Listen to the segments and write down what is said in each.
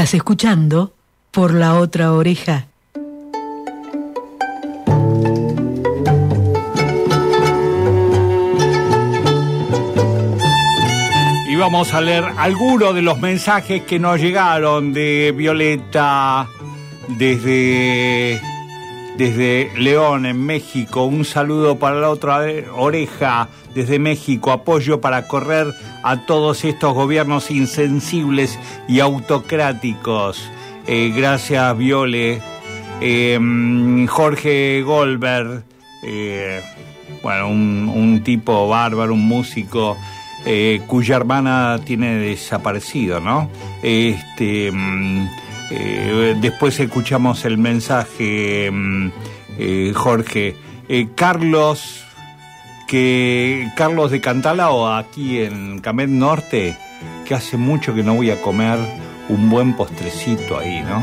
Estás escuchando por la otra oreja. Y vamos a leer algunos de los mensajes que nos llegaron de Violeta desde, desde León, en México. Un saludo para la otra oreja desde México. Apoyo para correr a todos estos gobiernos insensibles y autocráticos. Eh, gracias, Viole. Em, Jorge Goldberg, eh, bueno, un, un, tipo bárbaro, un músico eh, cuya hermana tiene desaparecido, ¿no? Este, em, después escuchamos el mensaje, em, Jorge. Carlos que Carlos de Cantalao, aquí en Camet Norte, que hace mucho que no voy a comer un buen postrecito ahí, ¿no?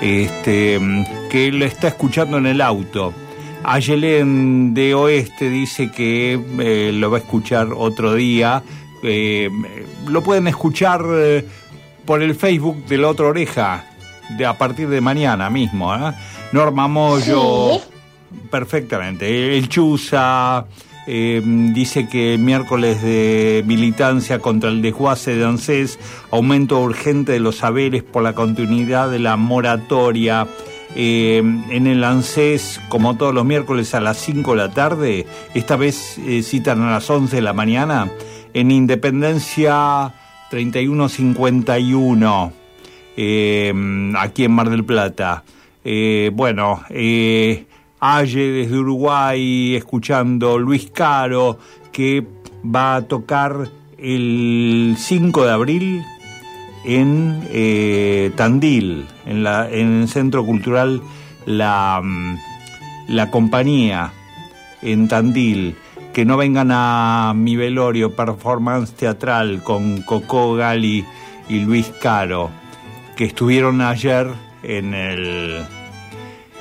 Este, que lo está escuchando en el auto. Ayelén de Oeste dice que eh, lo va a escuchar otro día. Eh, lo pueden escuchar eh, por el Facebook de la otra oreja de, a partir de mañana mismo. Norma Moyo, perfectamente. El Chuza, eh, dice que miércoles de militancia contra el desguace de ANSES, aumento urgente de los saberes por la continuidad de la moratoria. Eh, en el ANSES, como todos los miércoles a las 5 de la tarde, esta vez eh, citan a las 11 de la mañana, en Independencia 3151, aquí en Mar del Plata. bueno, Aye desde Uruguay, escuchando Luis Caro, que va a tocar el 5 de abril en eh, Tandil, en, el Centro Cultural La, mm, la Compañía, en Tandil. Que no vengan a mi velorio, performance teatral con Coco Gali y Luis Caro, que estuvieron ayer en el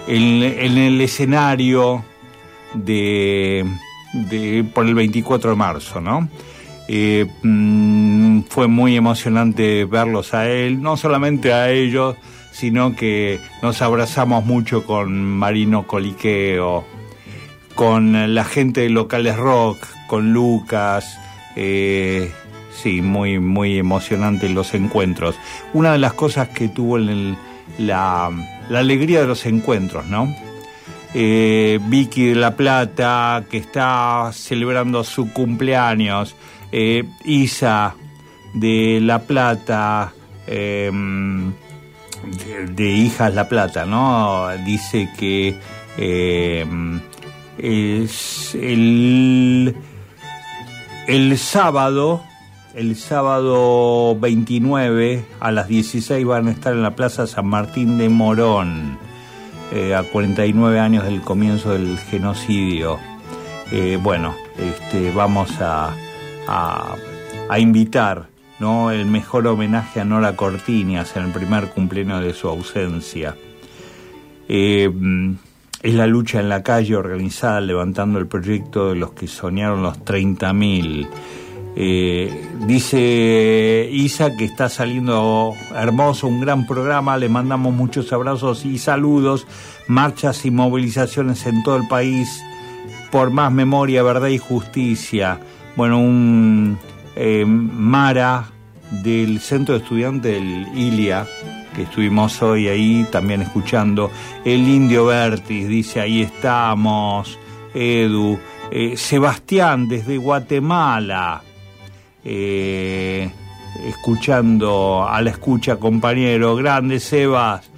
en, el escenario de, por el 24 de marzo, ¿no? Eh, mm, fue muy emocionante verlos a él, no solamente a ellos, sino que nos abrazamos mucho con Marino Coliqueo, con la gente de Locales Rock, con Lucas, eh, sí, muy, muy emocionante los encuentros. Una de las cosas que tuvo en la la alegría de los encuentros, ¿no? Eh, Vicky de la Plata, que está celebrando su cumpleaños, eh, Isa de La Plata, em, de, Hijas La Plata, ¿no? Dice que em, es el, el sábado el sábado 29 a las 16 van a estar en la Plaza San Martín de Morón, eh, a 49 años del comienzo del genocidio. Eh, bueno, este, vamos a, a, invitar ¿no? el mejor homenaje a Nora Cortiñas en el primer cumpleaños de su ausencia. Eh, es la lucha en la calle organizada levantando el proyecto de los que soñaron los 30.000 eh, dice Isa que está saliendo hermoso, un gran programa, le mandamos muchos abrazos y saludos, marchas y movilizaciones en todo el país por más memoria, verdad y justicia. Bueno, un eh, Mara del Centro de Estudiantes del ILIA, que estuvimos hoy ahí también escuchando, el Indio Vertis, dice ahí estamos, Edu, eh, Sebastián desde Guatemala, eh, escuchando a la escucha, compañero. Grande Sebas,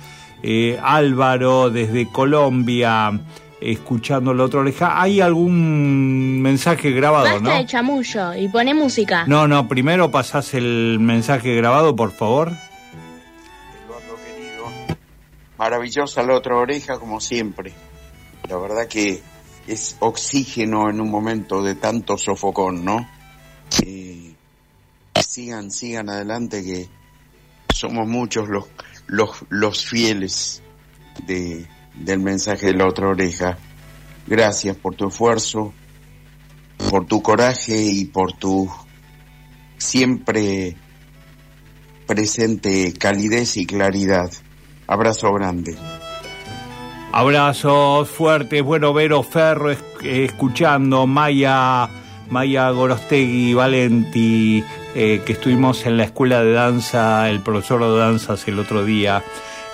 eh, Álvaro desde Colombia, escuchando la otra oreja. ¿Hay algún mensaje grabado, Basta no? de chamullo y pone música. No, no, primero pasás el mensaje grabado, por favor. Eduardo querido, maravillosa la otra oreja como siempre. La verdad que es oxígeno en un momento de tanto sofocón, ¿no? Eh, sigan, sigan adelante que somos muchos los, los, los fieles de, del mensaje de la otra oreja. Gracias por tu esfuerzo, por tu coraje y por tu siempre presente calidez y claridad. Abrazo grande. Abrazos fuertes, bueno, Vero Ferro es- escuchando, Maya, Maya Gorostegui, Valenti, eh, que estuvimos en la escuela de danza, el profesor de danzas el otro día,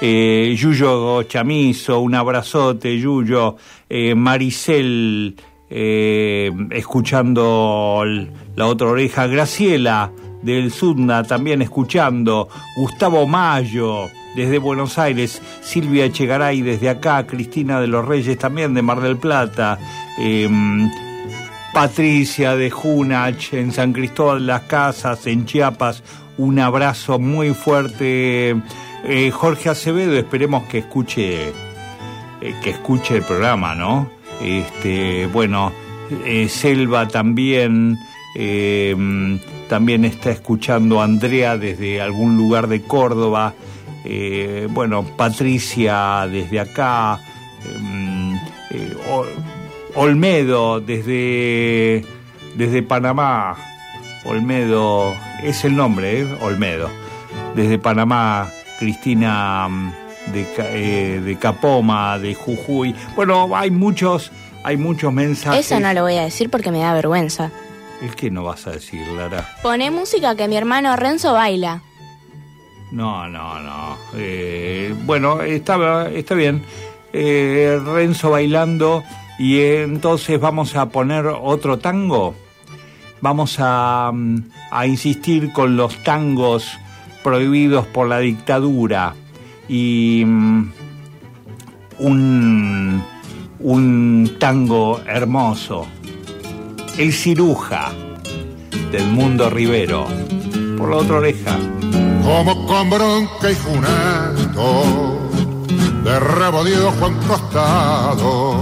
eh, Yuyo Chamizo, un abrazote, Yuyo, eh, Maricel, eh, escuchando la otra oreja, Graciela del Sudna también escuchando, Gustavo Mayo desde Buenos Aires, Silvia Echegaray desde acá, Cristina de los Reyes también de Mar del Plata, em, Patricia de Junach en San Cristóbal de las Casas, en Chiapas, un abrazo muy fuerte. Eh, Jorge Acevedo, esperemos que escuche eh, que escuche el programa, ¿no? Este, bueno, eh, Selva también, también está escuchando Andrea desde algún lugar de Córdoba, bueno, Patricia desde acá, O- Olmedo desde, desde Panamá, Olmedo, es el nombre, ¿eh? Olmedo, desde Panamá, Cristina mm, de, eh, de Capoma, de Jujuy. Bueno, hay muchos, hay muchos mensajes. Eso no lo voy a decir porque me da vergüenza. ¿El que no vas a decir, Lara? Poné música que mi hermano Renzo baila. No, no, no. Eh, bueno, está, está bien. Eh, Renzo bailando y entonces vamos a poner otro tango. Vamos a, mm, a insistir con los tangos prohibidos por la dictadura y mm, un, un tango hermoso. El ciruja del mundo Rivero. Por la otra oreja. como con bronca y junando, de ojo en costado,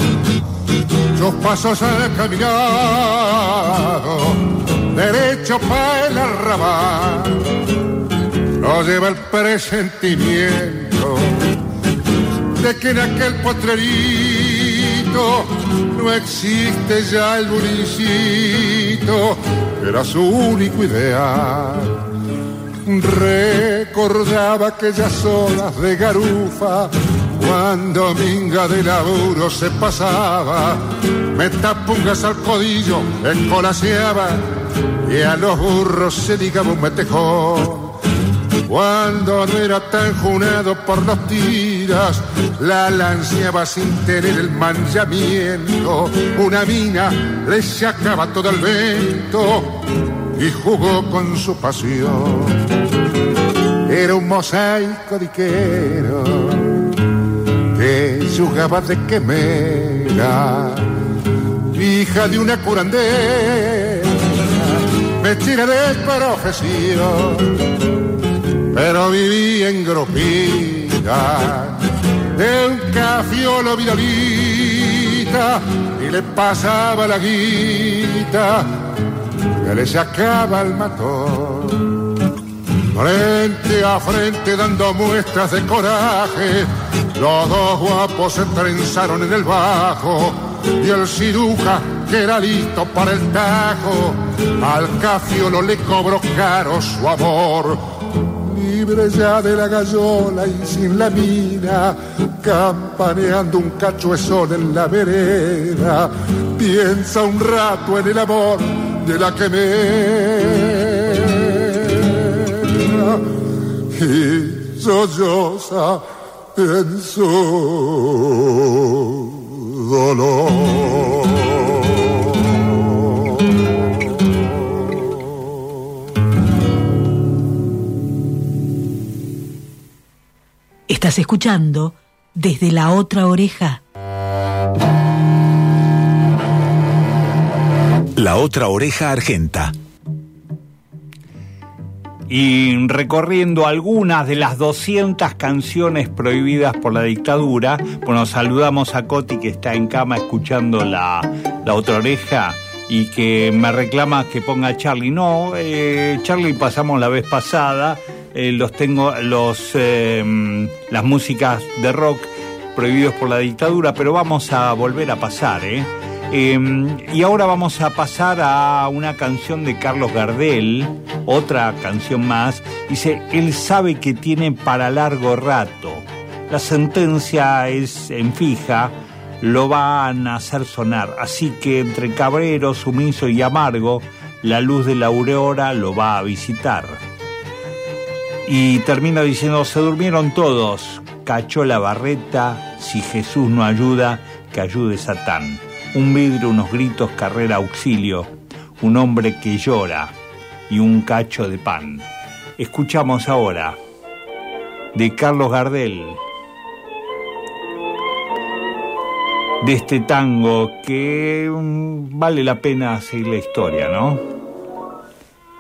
sus pasos han caminado, derecho para el arrabal, lo lleva el presentimiento de que en aquel potrerito no existe ya el bulicito, era su único ideal. Recordaba aquellas horas de garufa cuando minga de laburo se pasaba, me tapungas al codillo, escolaseaba y a los burros se ligaba un metejón. Cuando no era tan junado por los tiras, la lanceaba sin tener el manchamiento. Una mina le sacaba todo el vento y jugó con su pasión. Era un mosaico diquero que jugaba de quemera, hija de una curandera, vestida de profesión pero vivía en gropita de un cafiolo vidolita y le pasaba la guita que le sacaba el matón. Frente a frente dando muestras de coraje, los dos guapos se trenzaron en el bajo y el ciruja que era listo para el tajo, al cafiolo le cobró caro su amor. Libre ya de la gallola y sin la mina, campaneando un sol en la vereda, piensa un rato en el amor de la que me y solloza en su dolor. Estás escuchando desde la otra oreja. La otra oreja argenta. Y recorriendo algunas de las 200 canciones prohibidas por la dictadura, bueno, saludamos a Coti que está en cama escuchando la, la otra oreja y que me reclama que ponga Charlie. No, eh, Charlie pasamos la vez pasada, eh, los tengo, los, eh, las músicas de rock prohibidos por la dictadura, pero vamos a volver a pasar, ¿eh? Em, y ahora vamos a pasar a una canción de Carlos Gardel, otra canción más. Dice, él sabe que tiene para largo rato. La sentencia es en fija, lo van a hacer sonar. Así que entre cabrero, sumiso y amargo, la luz de la aurora lo va a visitar. Y termina diciendo, se durmieron todos, cachó la barreta, si Jesús no ayuda, que ayude Satán un vidrio, unos gritos, carrera, auxilio, un hombre que llora y un cacho de pan. Escuchamos ahora de Carlos Gardel, de este tango que mm, vale la pena seguir la historia, ¿no?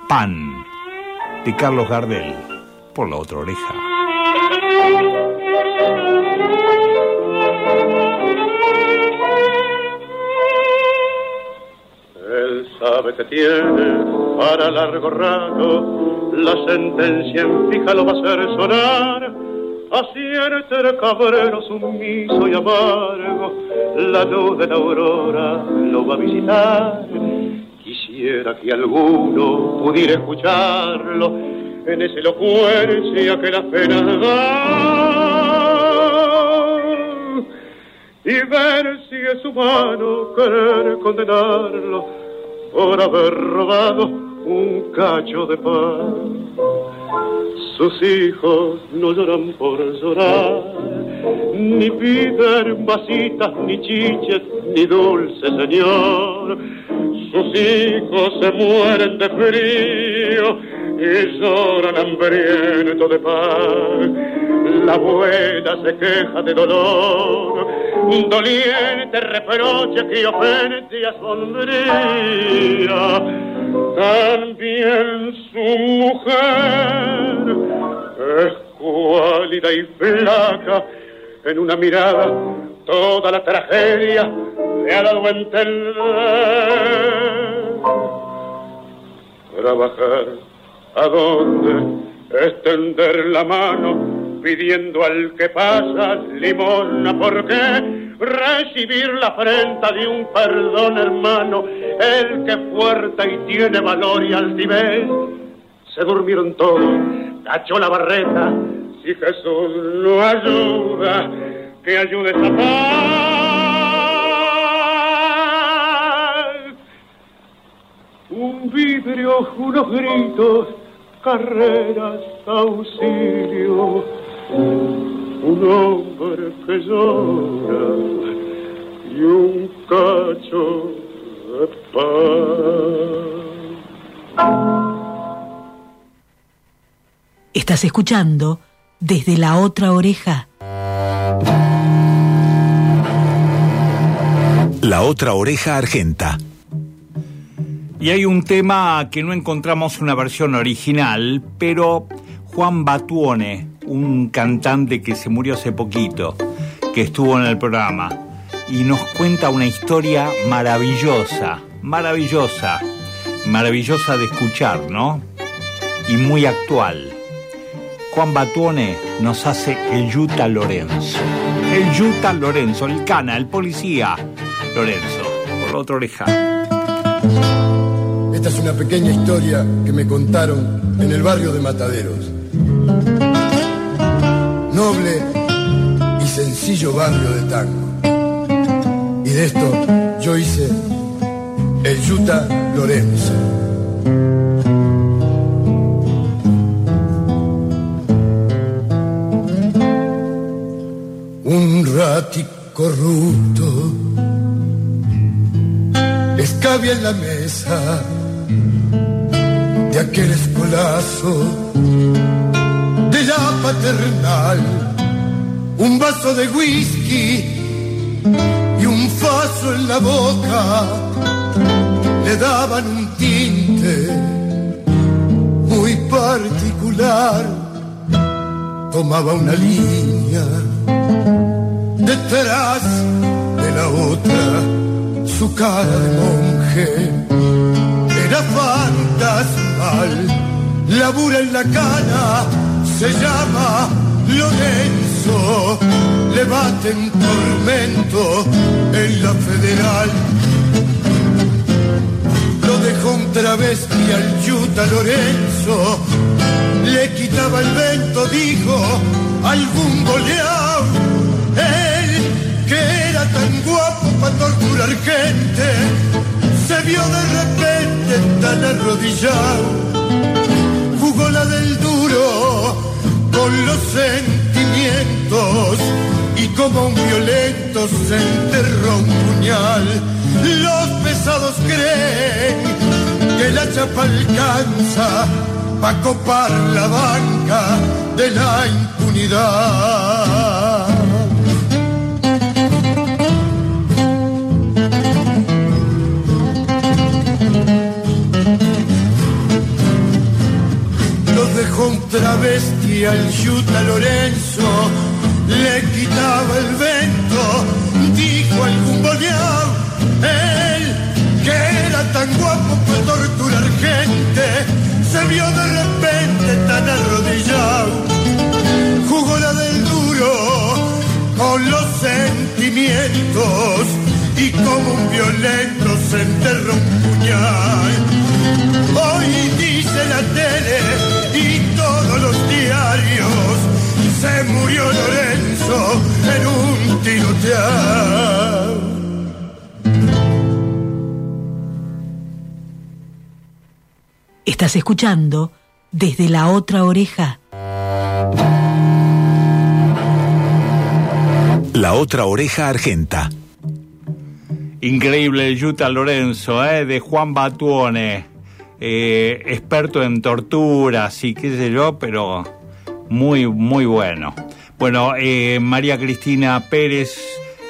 Pan, de Carlos Gardel, por la otra oreja. Sabe que tiene para largo rato, la sentencia en fija lo va a hacer sonar. Acierte el cabrero sumiso y amargo, la luz de la aurora lo va a visitar. Quisiera que alguno pudiera escucharlo en esa elocuencia que la pena da y ver si es humano querer condenarlo por haber robado un cacho de pan. Sus hijos no lloran por llorar, ni piden vasitas, ni chiches, ni dulce señor. Sus hijos se mueren de frío y lloran hambriento de pan. La abuela se queja de dolor, doliente reproche que ofende sombría. También su mujer es cuálida y flaca, en una mirada toda la tragedia le ha dado a entender. Trabajar a dónde extender la mano pidiendo al que pasa limosna, ¿por qué recibir la afrenta de un perdón hermano? El que fuerte y tiene valor y altivez, se durmieron todos, cachó la barreta, si Jesús no ayuda, que ayude esa paz. Un vidrio, unos gritos, carreras, auxilio, un hombre que llora y un cacho de pan. Estás escuchando desde la otra oreja. La otra oreja argenta. Y hay un tema que no encontramos una versión original, pero Juan Batuone, un cantante que se murió hace poquito, que estuvo en el programa, y nos cuenta una historia maravillosa, maravillosa, maravillosa de escuchar, ¿no? Y muy actual. Juan Batuone nos hace el Yuta Lorenzo. El Yuta Lorenzo, el cana, el policía Lorenzo, por la otra oreja. Esta es una pequeña historia que me contaron en el barrio de Mataderos. Noble y sencillo barrio de tango. Y de esto yo hice el Yuta Lorenzo. Un rati corrupto escabia en la mesa de aquel escolazo paternal, un vaso de whisky y un faso en la boca le daban un tinte muy particular, tomaba una línea detrás de la otra, su cara de monje era fantasmal, labura en la cana, se llama Lorenzo, le bate en tormento en la federal, dejó un travesti al Yuta Lorenzo, le quitaba el vento, dijo, algún goleado. Él, que era tan guapo para torturar gente, se vio de repente tan arrodillado. Jugó la del duro con los sentimientos y como un violento se enterró un puñal. Los pesados creen que la chapa alcanza pa' copar la banca de la impunidad. Los dejó un travesti al Yuta Lorenzo, le quitaba el vento, dijo algún boleado, él que era tan guapo para torturar gente, se vio de repente tan arrodillado, jugó la del duro con los sentimientos y como un violento se enterró un puñal. Hoy dice la tele Estás escuchando desde la otra oreja. La otra oreja argenta. Increíble el Yuta Lorenzo, ¿eh? de Juan Batuone, eh, experto en torturas y qué sé yo, pero muy, muy bueno. Bueno, eh, María Cristina Pérez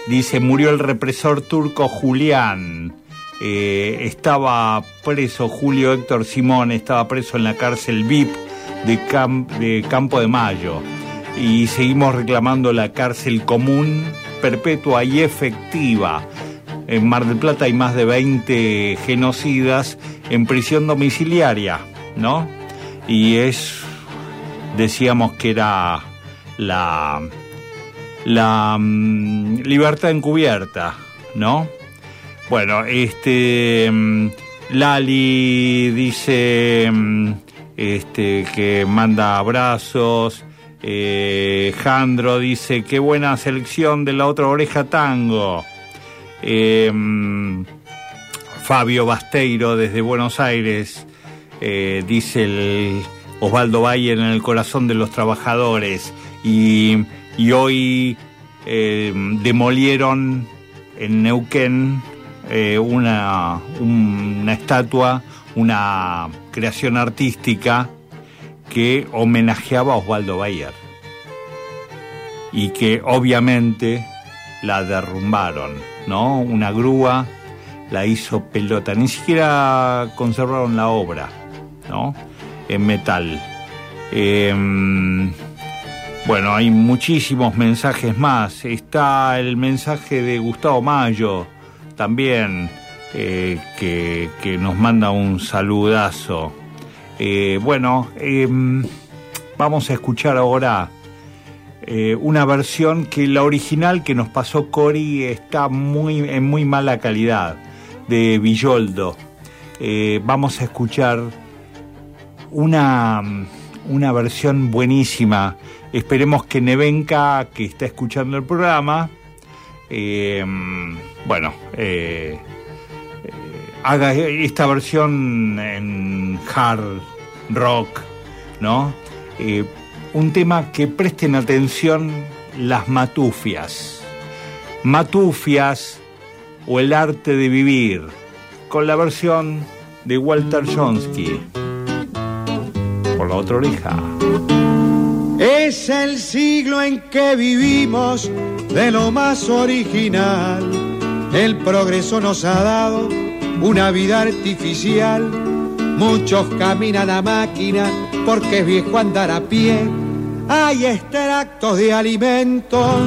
dice, murió el represor turco Julián. Eh, estaba preso Julio Héctor Simón, estaba preso en la cárcel VIP de, Cam- de Campo de Mayo. Y seguimos reclamando la cárcel común, perpetua y efectiva. En Mar del Plata hay más de 20 genocidas en prisión domiciliaria, ¿no? Y es, decíamos que era la, la mm, libertad encubierta, ¿no? Bueno, este mm, Lali dice mm, este que manda abrazos. Eh, Jandro dice qué buena selección de la otra oreja tango. Eh, mm, Fabio Basteiro desde Buenos Aires eh, dice el Osvaldo Valle en el corazón de los trabajadores y, y hoy demolieron en Neuquén eh, una, una estatua, una creación artística que homenajeaba a Osvaldo Bayer y que obviamente la derrumbaron, ¿no? Una grúa la hizo pelota, ni siquiera conservaron la obra, ¿no? En metal. Em, bueno, hay muchísimos mensajes más. Está el mensaje de Gustavo Mayo también, eh, que, nos manda un saludazo. Eh, bueno, em, vamos a escuchar ahora eh, una versión que la original que nos pasó Cori está muy, en muy mala calidad, de Villoldo. Vamos a escuchar una, una versión buenísima. Esperemos que Nevenka, que está escuchando el programa, eh, bueno, eh, eh, haga esta versión en hard rock, ¿no? Un tema que presten atención las matufias. Matufias o el arte de vivir, con la versión de Walter Jonsky. Por la otra oreja. Es el siglo en que vivimos de lo más original. El progreso nos ha dado una vida artificial. Muchos caminan a máquina porque es viejo andar a pie. Hay extractos de alimentos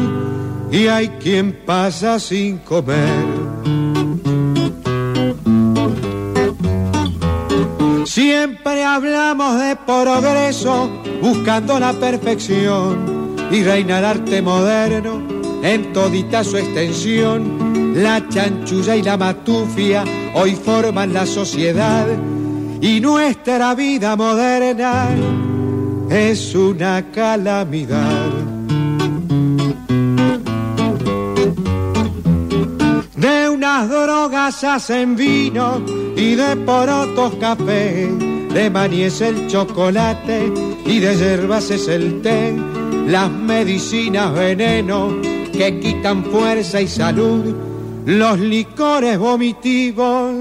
y hay quien pasa sin comer. Siempre hablamos de progreso, buscando la perfección y reina el arte moderno en todita su extensión. La chanchulla y la matufia hoy forman la sociedad y nuestra vida moderna es una calamidad. De unas drogas hacen vino y de porotos café, de maní es el chocolate y de hierbas es el té, las medicinas veneno que quitan fuerza y salud, los licores vomitivos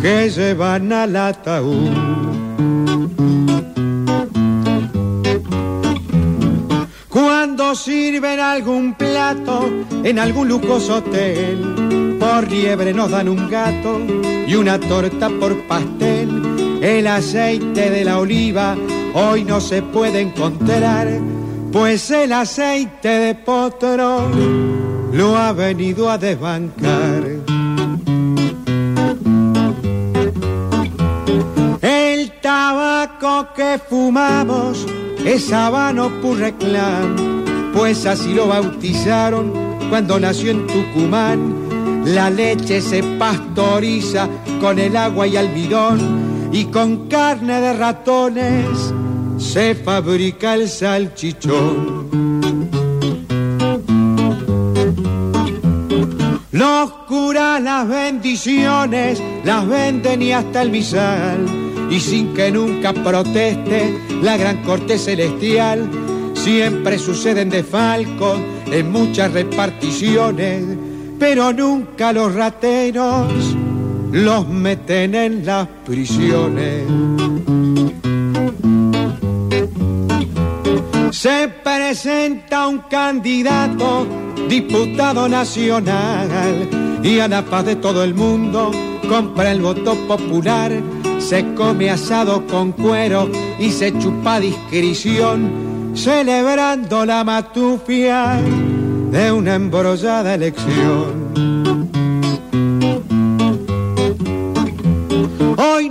que llevan al ataúd. Cuando sirven algún plato en algún lujoso hotel, por liebre nos dan un gato y una torta por pastel. El aceite de la oliva hoy no se puede encontrar, pues el aceite de potro lo ha venido a desbancar. El tabaco que fumamos es habano reclam, pues así lo bautizaron cuando nació en Tucumán. La leche se pastoriza con el agua y almidón y con carne de ratones se fabrica el salchichón. Los curas las bendiciones las venden y hasta el misal y sin que nunca proteste la gran corte celestial. Siempre suceden desfalcos en muchas reparticiones, pero nunca los rateros los meten en las prisiones. Se presenta un candidato, diputado nacional, y a la paz de todo el mundo compra el voto popular se come asado con cuero y se chupa discreción, celebrando la matufia de una embrollada elección.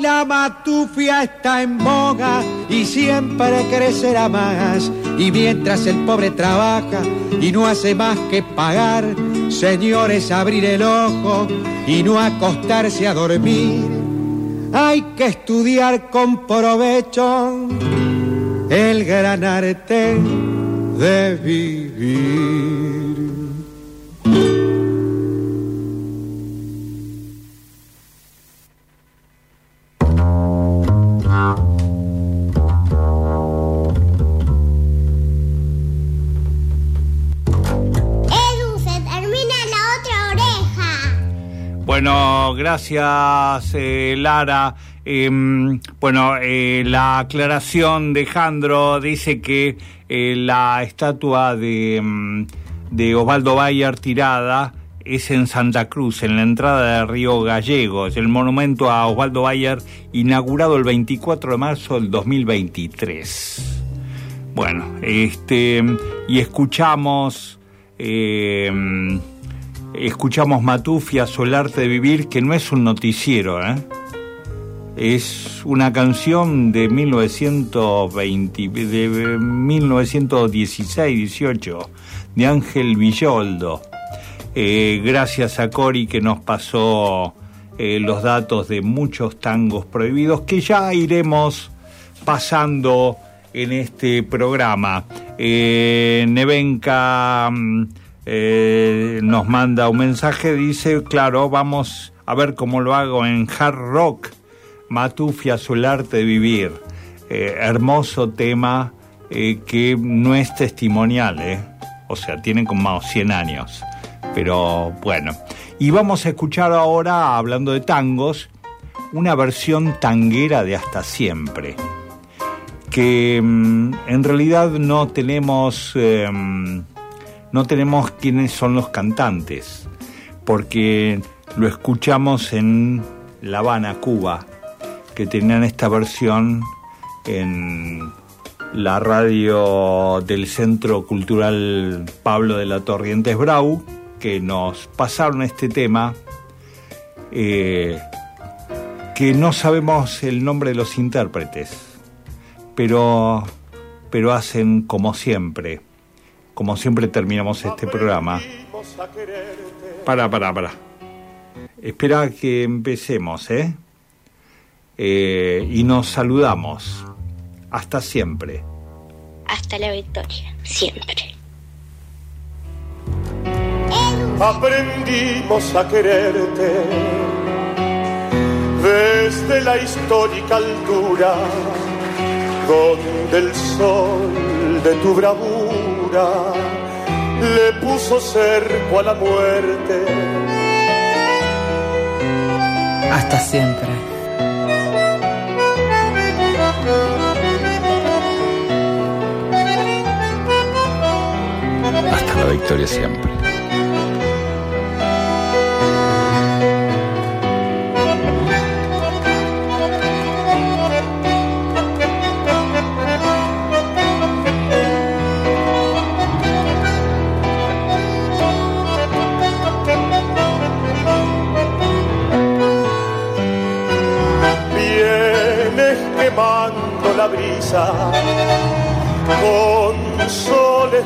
La matufia está en boga y siempre crecerá más. Y mientras el pobre trabaja y no hace más que pagar, señores, abrir el ojo y no acostarse a dormir hay que estudiar con provecho el gran arte de vivir. Bueno, gracias eh, Lara. Em, bueno, eh, la aclaración de Jandro dice que eh, la estatua de, em, de Osvaldo Bayer tirada es en Santa Cruz, en la entrada de Río Gallegos, el monumento a Osvaldo Bayer inaugurado el 24 de marzo del 2023. Bueno, este, y escuchamos... Eh, escuchamos Matufia, Solarte de Vivir, que no es un noticiero, ¿eh? es una canción de 1920, de 1916-18, de Ángel Villoldo. Eh, gracias a Cori que nos pasó eh, los datos de muchos tangos prohibidos que ya iremos pasando en este programa. Nevenka mm, eh, nos manda un mensaje, dice, claro, vamos a ver cómo lo hago en hard rock, Matufia, el arte de vivir. Eh, hermoso tema eh, que no es testimonial, o sea, tiene como 100 años, pero bueno. Y vamos a escuchar ahora, hablando de tangos, una versión tanguera de Hasta Siempre, que mm, en realidad no tenemos em, no tenemos quiénes son los cantantes, porque lo escuchamos en La Habana, Cuba, que tenían esta versión en la radio del Centro Cultural Pablo de la Torrientes Brau, que nos pasaron este tema, eh, que no sabemos el nombre de los intérpretes, pero, pero hacen como siempre como siempre terminamos este programa. Para, para, para. espera que empecemos, ¿eh? ¿eh? Y nos saludamos. Hasta siempre. Hasta la victoria, siempre. Aprendimos a quererte desde la histórica altura donde el sol de tu bravura le puso cerco a la muerte. Hasta siempre. Hasta la victoria siempre.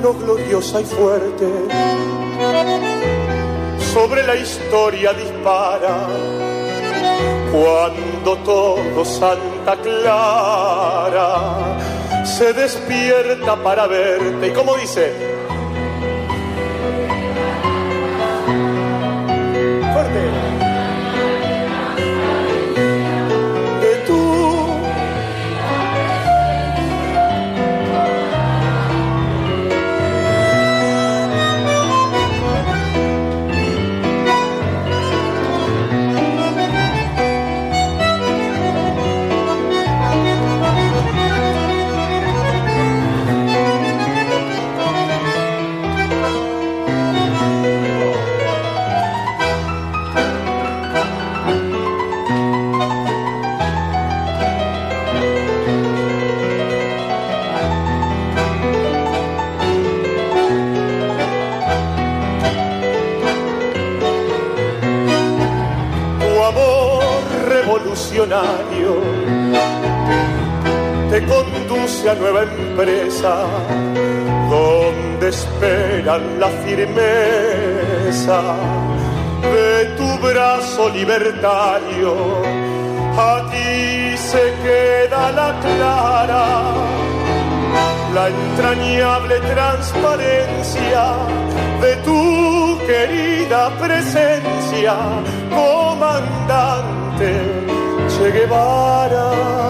Mano gloriosa y fuerte sobre la historia dispara cuando todo Santa Clara se despierta para verte. ¿Y como dice? Te conduce a nueva empresa donde esperan la firmeza de tu brazo libertario. Aquí se queda la clara, la entrañable transparencia de tu querida presencia, comandante Che Guevara.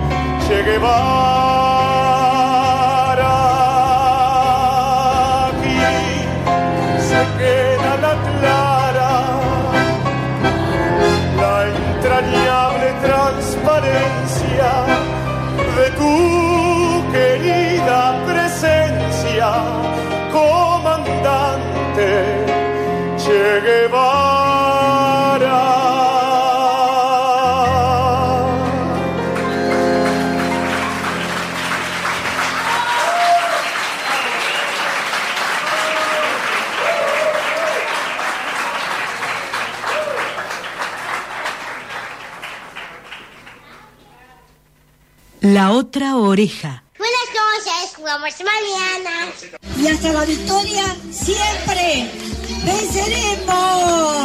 Che Guevara. Oreja. Buenas noches, jugamos mañana. Y hasta la victoria siempre venceremos.